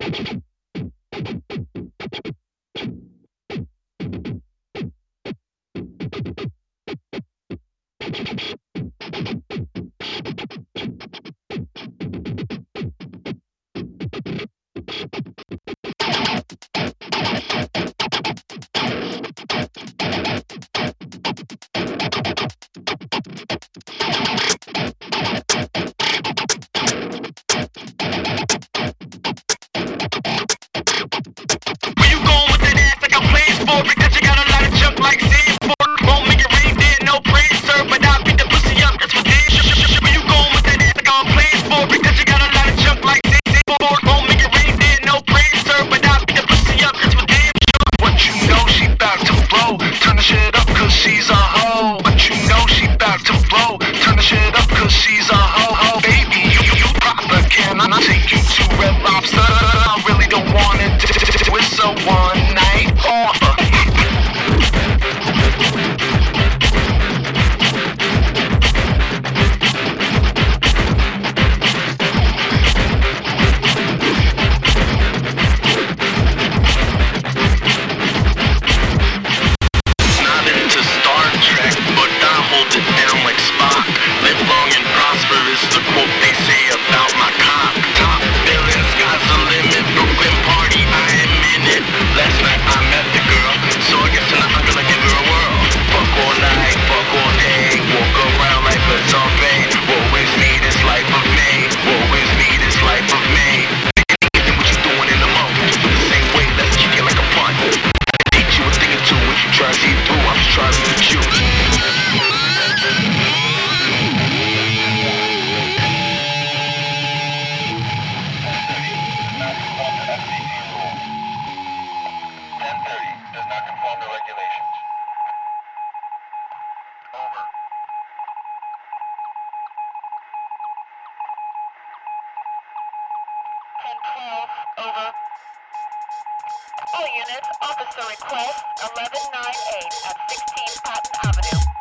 Thank you. Over. All units, officer request 1198 at 16 Patton Avenue.